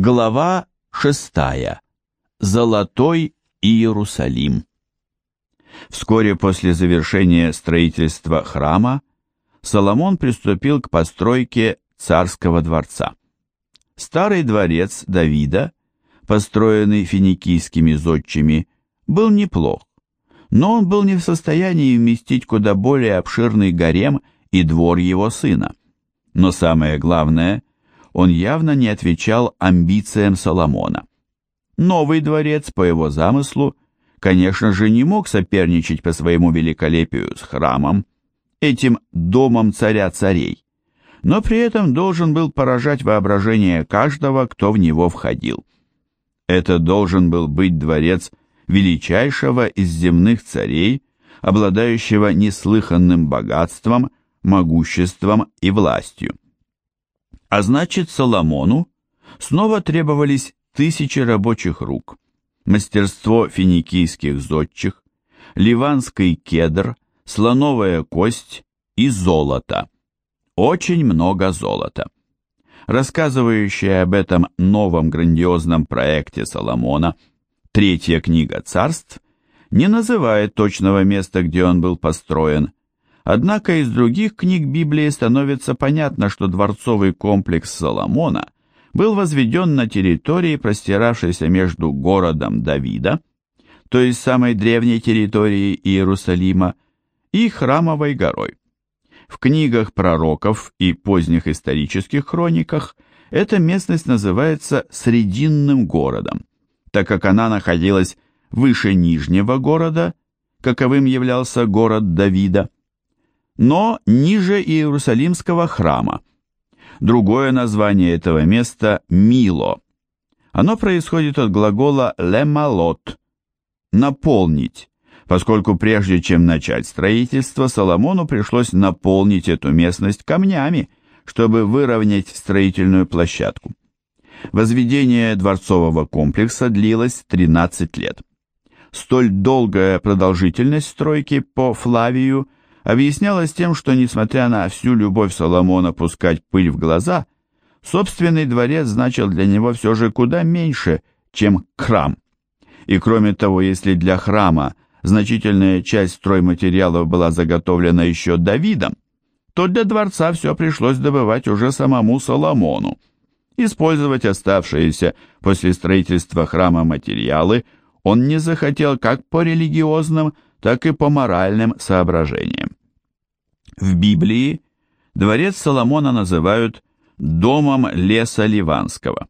Глава шестая. Золотой Иерусалим. Вскоре после завершения строительства храма Соломон приступил к постройке царского дворца. Старый дворец Давида, построенный финикийскими зодчими, был неплох, но он был не в состоянии вместить куда более обширный гарем и двор его сына. Но самое главное, он явно не отвечал амбициям Соломона. Новый дворец, по его замыслу, конечно же, не мог соперничать по своему великолепию с храмом, этим домом царя царей, но при этом должен был поражать воображение каждого, кто в него входил. Это должен был быть дворец величайшего из земных царей, обладающего неслыханным богатством, могуществом и властью. А значит, Соломону снова требовались тысячи рабочих рук, мастерство финикийских зодчих, ливанский кедр, слоновая кость и золото. Очень много золота. Рассказывающая об этом новом грандиозном проекте Соломона Третья книга царств не называет точного места, где он был построен, Однако из других книг Библии становится понятно, что дворцовый комплекс Соломона был возведен на территории, простиравшейся между городом Давида, то есть самой древней территорией Иерусалима, и Храмовой горой. В книгах пророков и поздних исторических хрониках эта местность называется Срединным городом, так как она находилась выше Нижнего города, каковым являлся город Давида, но ниже Иерусалимского храма. Другое название этого места – Мило. Оно происходит от глагола «лемалот» – «наполнить», поскольку прежде чем начать строительство, Соломону пришлось наполнить эту местность камнями, чтобы выровнять строительную площадку. Возведение дворцового комплекса длилось 13 лет. Столь долгая продолжительность стройки по Флавию – объяснялось тем, что, несмотря на всю любовь Соломона пускать пыль в глаза, собственный дворец значил для него все же куда меньше, чем храм. И кроме того, если для храма значительная часть стройматериалов была заготовлена еще Давидом, то для дворца все пришлось добывать уже самому Соломону. Использовать оставшиеся после строительства храма материалы он не захотел как по религиозным, так и по моральным соображениям. В Библии дворец Соломона называют «домом леса Ливанского»,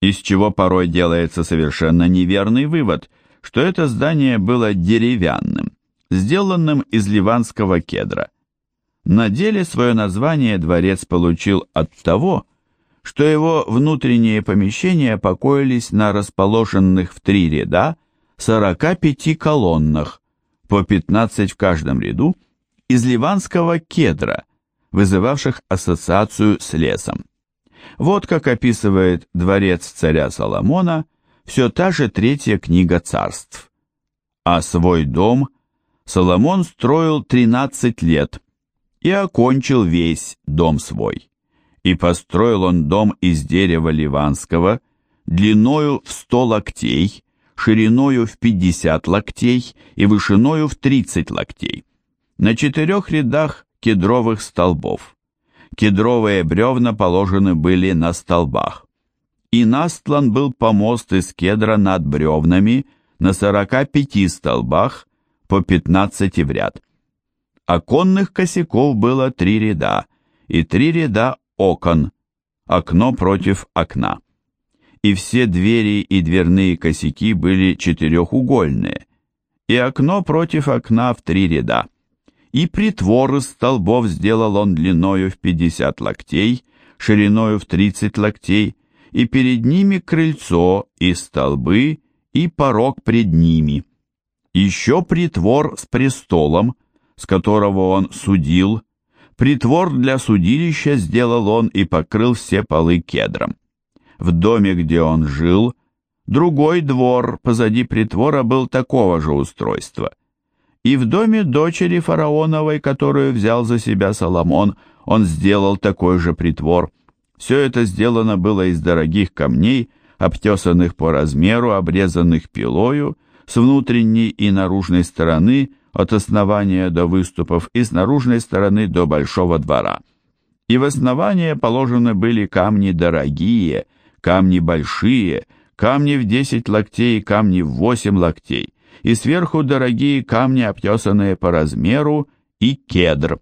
из чего порой делается совершенно неверный вывод, что это здание было деревянным, сделанным из ливанского кедра. На деле свое название дворец получил от того, что его внутренние помещения покоились на расположенных в три ряда 45 колоннах, по 15 в каждом ряду, из ливанского кедра, вызывавших ассоциацию с лесом. Вот как описывает дворец царя Соломона все та же третья книга царств. А свой дом Соломон строил 13 лет и окончил весь дом свой. И построил он дом из дерева ливанского, длиною в 100 локтей, шириною в 50 локтей и вышиною в 30 локтей на четырех рядах кедровых столбов. Кедровые бревна положены были на столбах. И настлан был помост из кедра над бревнами на сорока пяти столбах по пятнадцати в ряд. Оконных косяков было три ряда и три ряда окон, окно против окна. И все двери и дверные косяки были четырехугольные, и окно против окна в три ряда и притвор из столбов сделал он длиною в пятьдесят локтей, шириною в тридцать локтей, и перед ними крыльцо, и столбы, и порог пред ними. Еще притвор с престолом, с которого он судил, притвор для судилища сделал он и покрыл все полы кедром. В доме, где он жил, другой двор позади притвора был такого же устройства – и в доме дочери фараоновой, которую взял за себя Соломон, он сделал такой же притвор. Все это сделано было из дорогих камней, обтесанных по размеру, обрезанных пилою, с внутренней и наружной стороны от основания до выступов и с наружной стороны до большого двора. И в основание положены были камни дорогие, камни большие, камни в десять локтей и камни в восемь локтей, и сверху дорогие камни, обтесанные по размеру, и кедр.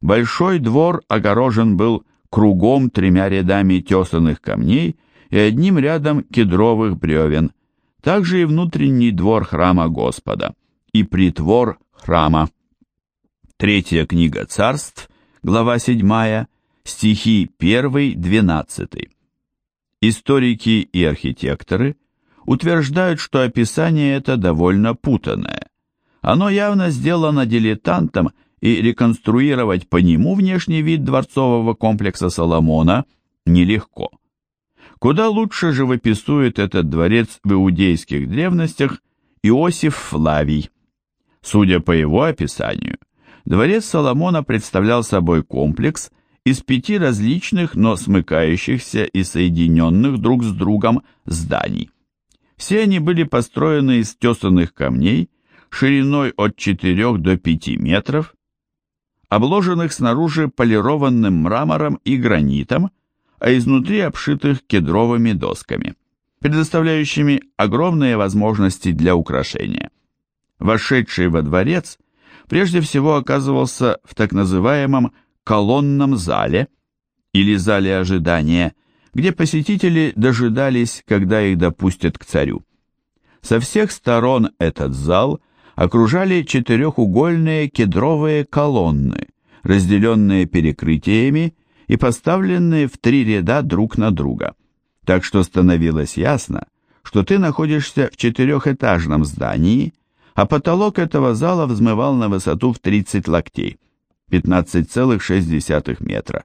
Большой двор огорожен был кругом тремя рядами тесанных камней и одним рядом кедровых бревен, также и внутренний двор храма Господа, и притвор храма. Третья книга царств, глава 7, стихи 1-12. Историки и архитекторы утверждают, что описание это довольно путанное. Оно явно сделано дилетантом, и реконструировать по нему внешний вид дворцового комплекса Соломона нелегко. Куда лучше живописует этот дворец в иудейских древностях Иосиф Флавий. Судя по его описанию, дворец Соломона представлял собой комплекс из пяти различных, но смыкающихся и соединенных друг с другом зданий. Все они были построены из тесанных камней шириной от 4 до 5 метров, обложенных снаружи полированным мрамором и гранитом, а изнутри обшитых кедровыми досками, предоставляющими огромные возможности для украшения. Вошедший во дворец прежде всего оказывался в так называемом колонном зале или зале ожидания, где посетители дожидались, когда их допустят к царю. Со всех сторон этот зал окружали четырехугольные кедровые колонны, разделенные перекрытиями и поставленные в три ряда друг на друга, так что становилось ясно, что ты находишься в четырехэтажном здании, а потолок этого зала взмывал на высоту в 30 локтей, 15,6 метра.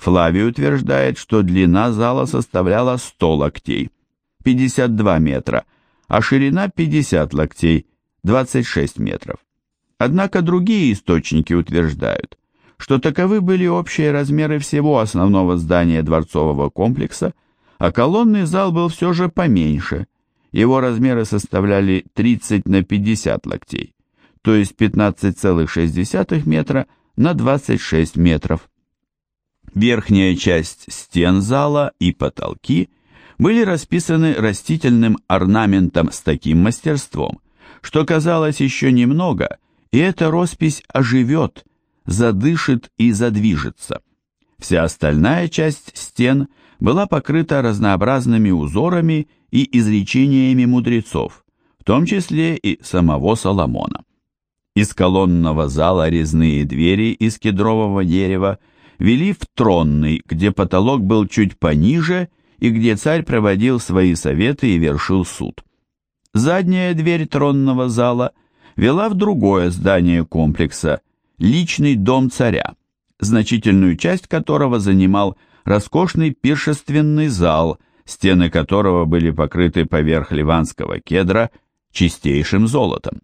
Флавий утверждает, что длина зала составляла 100 локтей, 52 метра, а ширина 50 локтей, 26 метров. Однако другие источники утверждают, что таковы были общие размеры всего основного здания дворцового комплекса, а колонный зал был все же поменьше. Его размеры составляли 30 на 50 локтей, то есть 15,6 метра на 26 метров. Верхняя часть стен зала и потолки были расписаны растительным орнаментом с таким мастерством, что казалось еще немного, и эта роспись оживет, задышит и задвижется. Вся остальная часть стен была покрыта разнообразными узорами и изречениями мудрецов, в том числе и самого Соломона. Из колонного зала резные двери из кедрового дерева вели в тронный, где потолок был чуть пониже и где царь проводил свои советы и вершил суд. Задняя дверь тронного зала вела в другое здание комплекса, личный дом царя, значительную часть которого занимал роскошный пиршественный зал, стены которого были покрыты поверх ливанского кедра чистейшим золотом.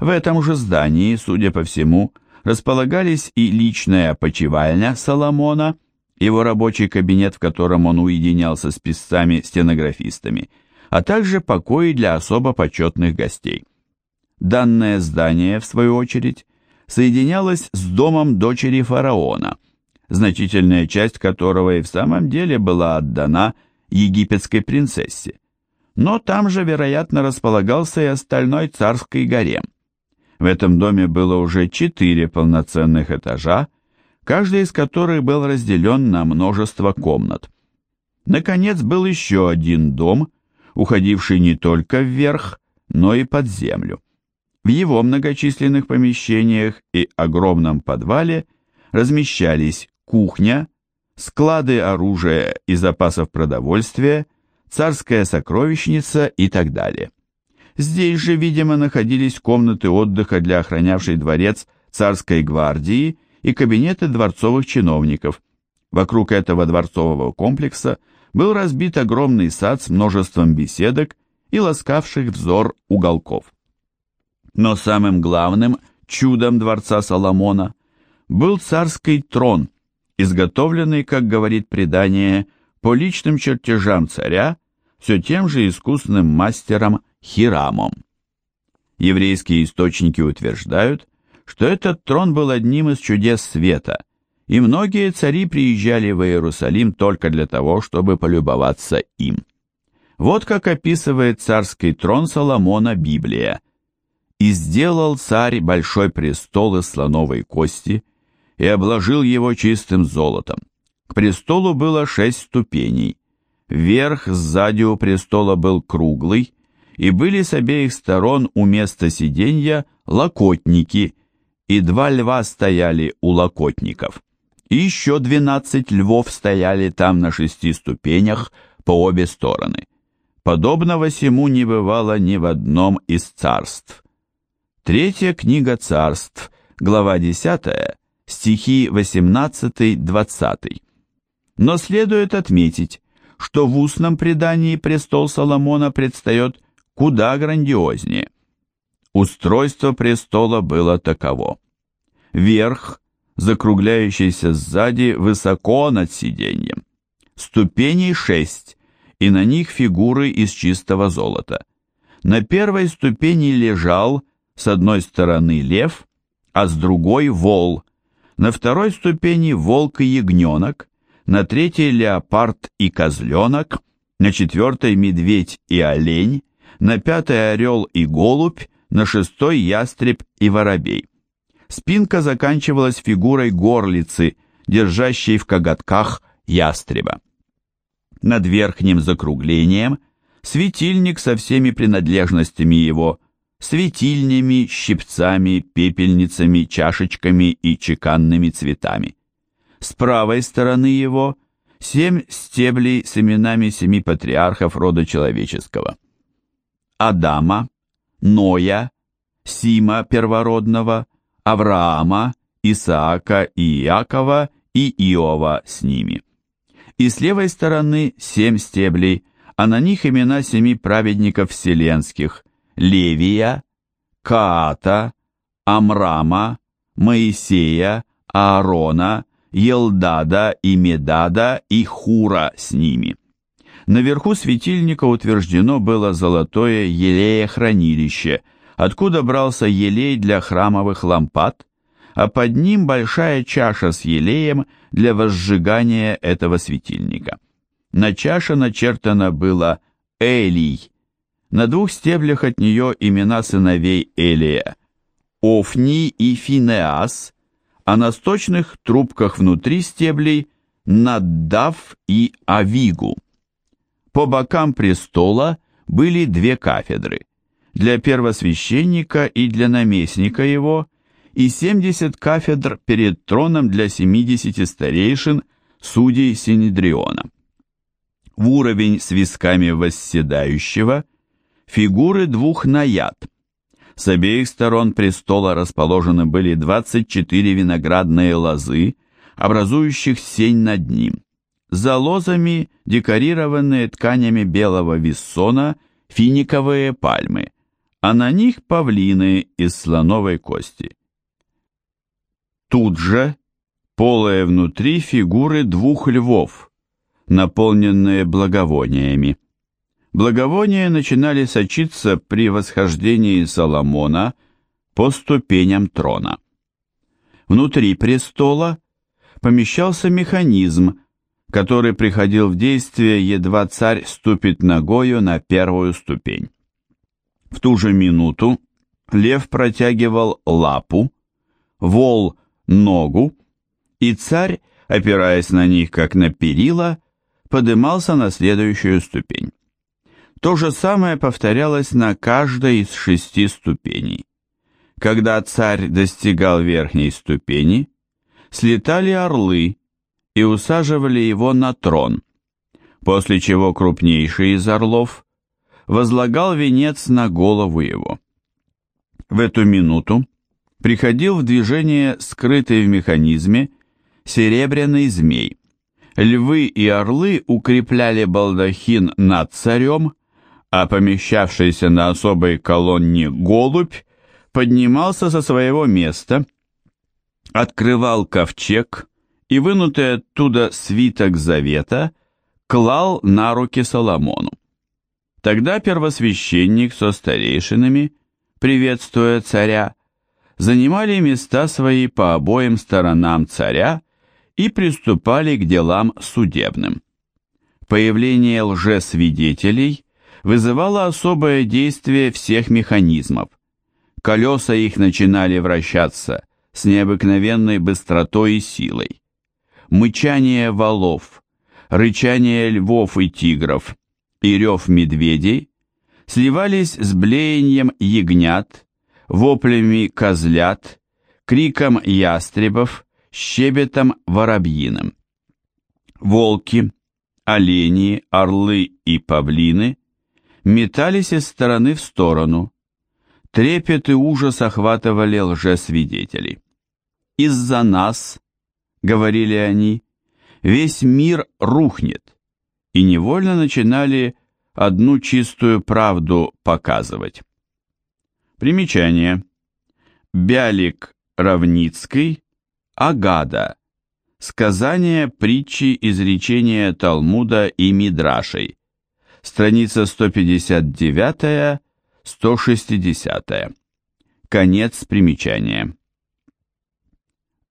В этом же здании, судя по всему, располагались и личная опочивальня Соломона, его рабочий кабинет, в котором он уединялся с писцами-стенографистами – а также покои для особо почетных гостей. Данное здание, в свою очередь, соединялось с домом дочери фараона, значительная часть которого и в самом деле была отдана египетской принцессе. Но там же, вероятно, располагался и остальной царский гарем. В этом доме было уже четыре полноценных этажа, каждый из которых был разделен на множество комнат. Наконец был еще один дом – уходивший не только вверх, но и под землю. В его многочисленных помещениях и огромном подвале размещались кухня, склады оружия и запасов продовольствия, царская сокровищница и так далее. Здесь же, видимо, находились комнаты отдыха для охранявшей дворец царской гвардии и кабинеты дворцовых чиновников. Вокруг этого дворцового комплекса – был разбит огромный сад с множеством беседок и ласкавших взор уголков. Но самым главным чудом дворца Соломона был царский трон, изготовленный, как говорит предание, по личным чертежам царя все тем же искусным мастером Хирамом. Еврейские источники утверждают, что этот трон был одним из чудес света, и многие цари приезжали в Иерусалим только для того, чтобы полюбоваться им. Вот как описывает царский трон Соломона Библия. «И сделал царь большой престол из слоновой кости, и обложил его чистым золотом. К престолу было шесть ступеней. Верх сзади у престола был круглый, и были с обеих сторон у места сиденья локотники, и два льва стояли у локотников. И еще двенадцать львов стояли там на шести ступенях по обе стороны. Подобного сему не бывало ни в одном из царств. Третья книга царств, глава 10, стихи 18-20. Но следует отметить, что в устном предании престол Соломона предстает куда грандиознее. Устройство престола было таково. Верх, закругляющийся сзади, высоко над сиденьем. Ступеней шесть, и на них фигуры из чистого золота. На первой ступени лежал с одной стороны лев, а с другой вол. На второй ступени волк и ягненок, на третьей леопард и козленок, на четвертой медведь и олень, на пятой орел и голубь, на шестой ястреб и воробей. Спинка заканчивалась фигурой горлицы, держащей в коготках ястреба. Над верхним закруглением светильник со всеми принадлежностями его, светильнями, щипцами, пепельницами, чашечками и чеканными цветами. С правой стороны его семь стеблей с именами семи патриархов рода человеческого. Адама, Ноя, Сима первородного, Авраама, Исаака и Иакова и Иова с ними и с левой стороны семь стеблей, а на них имена семи праведников вселенских – Левия, Каата, Амрама, Моисея, Аарона, Елдада и Медада и Хура с ними. Наверху светильника утверждено было золотое елея-хранилище, откуда брался елей для храмовых лампад, а под ним большая чаша с елеем для возжигания этого светильника. На чаше начертано было «Элий». На двух стеблях от нее имена сыновей Элия – Офни и Финеас, а на сточных трубках внутри стеблей – Наддав и Авигу. По бокам престола были две кафедры – для первосвященника и для наместника его – и 70 кафедр перед троном для 70 старейшин, судей Синедриона. В уровень с висками восседающего фигуры двух наяд. С обеих сторон престола расположены были 24 виноградные лозы, образующих сень над ним. За лозами декорированные тканями белого виссона финиковые пальмы, а на них павлины из слоновой кости. Тут же, полые внутри фигуры двух львов, наполненные благовониями. Благовония начинали сочиться при восхождении Соломона по ступеням трона. Внутри престола помещался механизм, который приходил в действие, едва царь ступит ногою на первую ступень. В ту же минуту лев протягивал лапу, вол ногу, и царь, опираясь на них как на перила, подымался на следующую ступень. То же самое повторялось на каждой из шести ступеней. Когда царь достигал верхней ступени, слетали орлы и усаживали его на трон, после чего крупнейший из орлов возлагал венец на голову его. В эту минуту приходил в движение скрытый в механизме серебряный змей. Львы и орлы укрепляли балдахин над царем, а помещавшийся на особой колонне голубь поднимался со своего места, открывал ковчег и, вынутый оттуда свиток завета, клал на руки Соломону. Тогда первосвященник со старейшинами, приветствуя царя, занимали места свои по обоим сторонам царя и приступали к делам судебным. Появление лжесвидетелей вызывало особое действие всех механизмов. Колеса их начинали вращаться с необыкновенной быстротой и силой. Мычание валов, рычание львов и тигров и рев медведей сливались с блеянием ягнят, воплями козлят, криком ястребов, щебетом воробьиным. Волки, олени, орлы и павлины метались из стороны в сторону. Трепет и ужас охватывали лжесвидетелей. «Из-за нас, — говорили они, — весь мир рухнет, и невольно начинали одну чистую правду показывать. Примечание. Бялик Равницкий, Агада. Сказания, притчи, изречения Талмуда и Мидрашей. Страница 159-160. Конец примечания.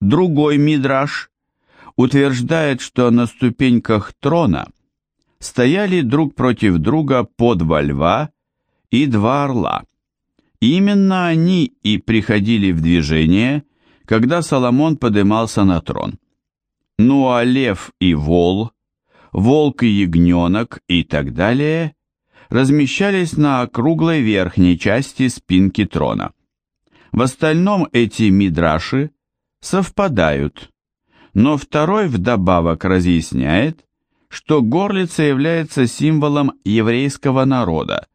Другой Мидраш утверждает, что на ступеньках трона – стояли друг против друга по два льва и два орла. Именно они и приходили в движение, когда Соломон подымался на трон. Ну а лев и вол, волк и ягненок и так далее размещались на округлой верхней части спинки трона. В остальном эти мидраши совпадают, но второй вдобавок разъясняет, что горлица является символом еврейского народа,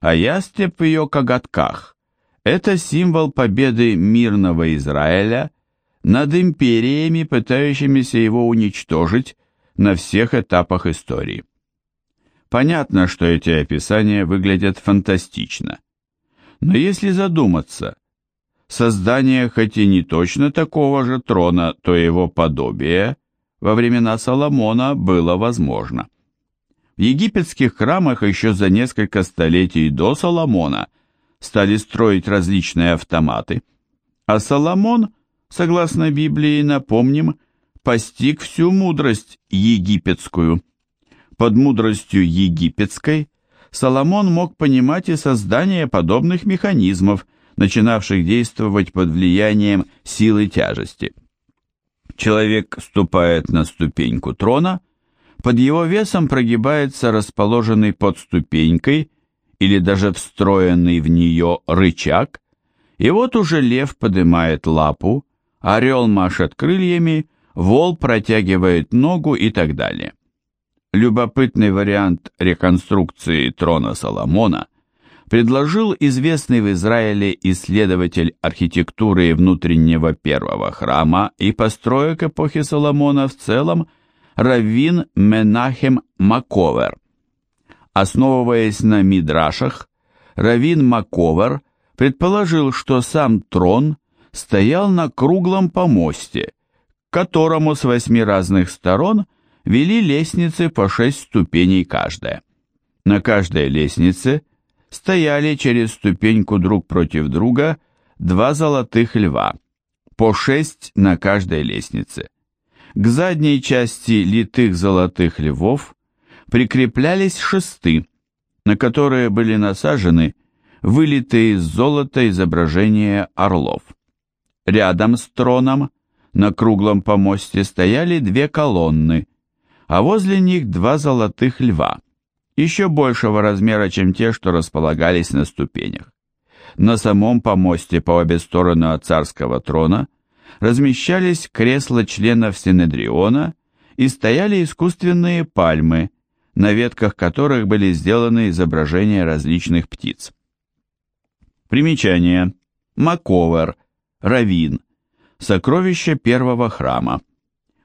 а ястреб в ее коготках – это символ победы мирного Израиля над империями, пытающимися его уничтожить на всех этапах истории. Понятно, что эти описания выглядят фантастично. Но если задуматься, создание хоть и не точно такого же трона, то его подобие – во времена Соломона было возможно. В египетских храмах еще за несколько столетий до Соломона стали строить различные автоматы, а Соломон, согласно Библии, напомним, постиг всю мудрость египетскую. Под мудростью египетской Соломон мог понимать и создание подобных механизмов, начинавших действовать под влиянием силы тяжести – Человек ступает на ступеньку трона, под его весом прогибается расположенный под ступенькой или даже встроенный в нее рычаг, и вот уже лев поднимает лапу, орел машет крыльями, вол протягивает ногу и так далее. Любопытный вариант реконструкции трона Соломона предложил известный в Израиле исследователь архитектуры внутреннего первого храма и построек эпохи Соломона в целом Раввин Менахем Маковер. Основываясь на мидрашах, Равин Маковер предположил, что сам трон стоял на круглом помосте, к которому с восьми разных сторон вели лестницы по шесть ступеней каждая. На каждой лестнице – стояли через ступеньку друг против друга два золотых льва, по шесть на каждой лестнице. К задней части литых золотых львов прикреплялись шесты, на которые были насажены вылитые из золота изображения орлов. Рядом с троном на круглом помосте стояли две колонны, а возле них два золотых льва – еще большего размера, чем те, что располагались на ступенях. На самом помосте по обе стороны от царского трона размещались кресла членов Синедриона и стояли искусственные пальмы, на ветках которых были сделаны изображения различных птиц. Примечание. Маковер, Равин, сокровище первого храма.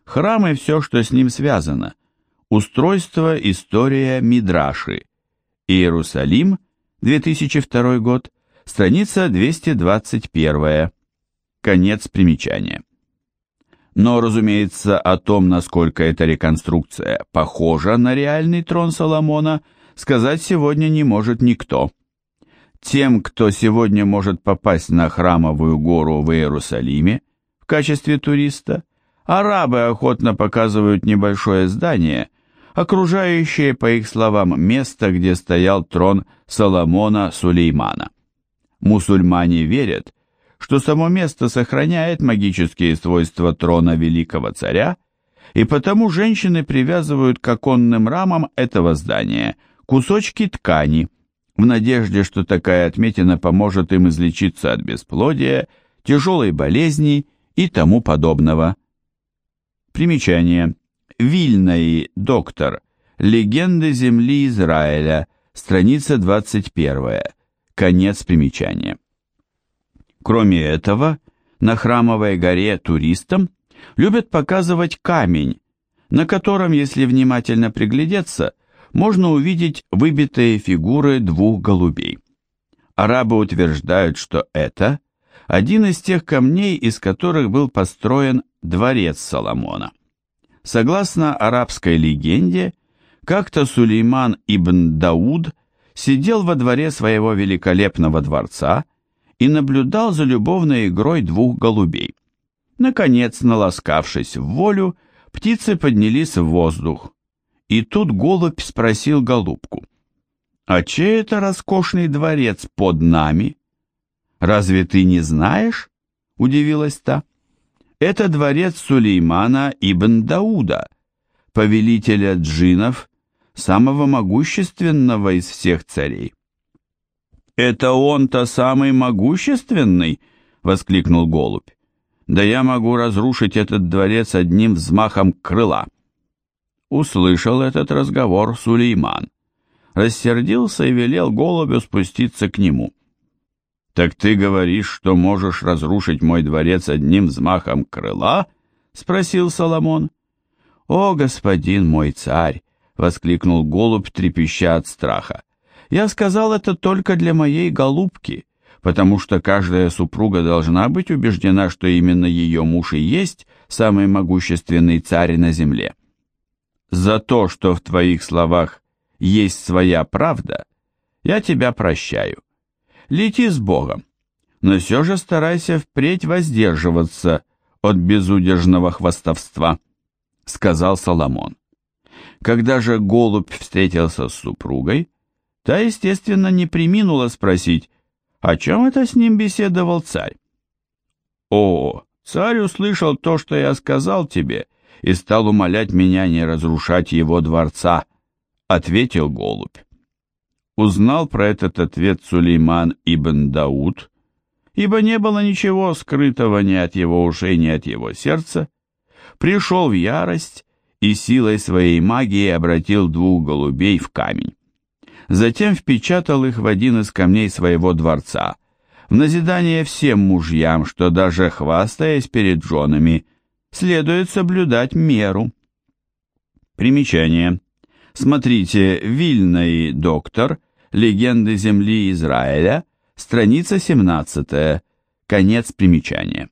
Храм и все, что с ним связано, Устройство, история Мидраши. Иерусалим, 2002 год, страница 221. Конец примечания. Но, разумеется, о том, насколько эта реконструкция похожа на реальный трон Соломона, сказать сегодня не может никто. Тем, кто сегодня может попасть на храмовую гору в Иерусалиме в качестве туриста, арабы охотно показывают небольшое здание, окружающее, по их словам, место, где стоял трон Соломона Сулеймана. Мусульмане верят, что само место сохраняет магические свойства трона великого царя, и потому женщины привязывают к оконным рамам этого здания кусочки ткани, в надежде, что такая отметина поможет им излечиться от бесплодия, тяжелой болезни и тому подобного. Примечание. Вильнаи, доктор. Легенды земли Израиля. Страница 21. Конец примечания. Кроме этого, на Храмовой горе туристам любят показывать камень, на котором, если внимательно приглядеться, можно увидеть выбитые фигуры двух голубей. Арабы утверждают, что это один из тех камней, из которых был построен дворец Соломона. Согласно арабской легенде, как-то Сулейман ибн Дауд сидел во дворе своего великолепного дворца и наблюдал за любовной игрой двух голубей. Наконец, наласкавшись в волю, птицы поднялись в воздух. И тут голубь спросил голубку, «А чей это роскошный дворец под нами?» «Разве ты не знаешь?» — удивилась та. «Это дворец Сулеймана ибн Дауда, повелителя джинов, самого могущественного из всех царей». «Это он-то самый могущественный?» — воскликнул голубь да я могу разрушить этот дворец одним взмахом крыла. Услышал этот разговор Сулейман. Рассердился и велел голубю спуститься к нему. «Так ты говоришь, что можешь разрушить мой дворец одним взмахом крыла?» — спросил Соломон. «О, господин мой царь!» — воскликнул голубь, трепеща от страха. «Я сказал это только для моей голубки, потому что каждая супруга должна быть убеждена, что именно ее муж и есть самый могущественный царь на земле. За то, что в твоих словах есть своя правда, я тебя прощаю. Лети с Богом, но все же старайся впредь воздерживаться от безудержного хвастовства, сказал Соломон. Когда же голубь встретился с супругой, та, естественно, не приминула спросить, о чем это с ним беседовал царь? О, царь услышал то, что я сказал тебе, и стал умолять меня не разрушать его дворца, ответил голубь. Узнал про этот ответ Сулейман ибн Дауд, ибо не было ничего скрытого ни от его ушей, ни от его сердца, пришел в ярость и силой своей магии обратил двух голубей в камень затем впечатал их в один из камней своего дворца, в назидание всем мужьям, что даже хвастаясь перед женами, следует соблюдать меру. Примечание. Смотрите «Вильный доктор», «Легенды земли Израиля», страница 17, конец примечания.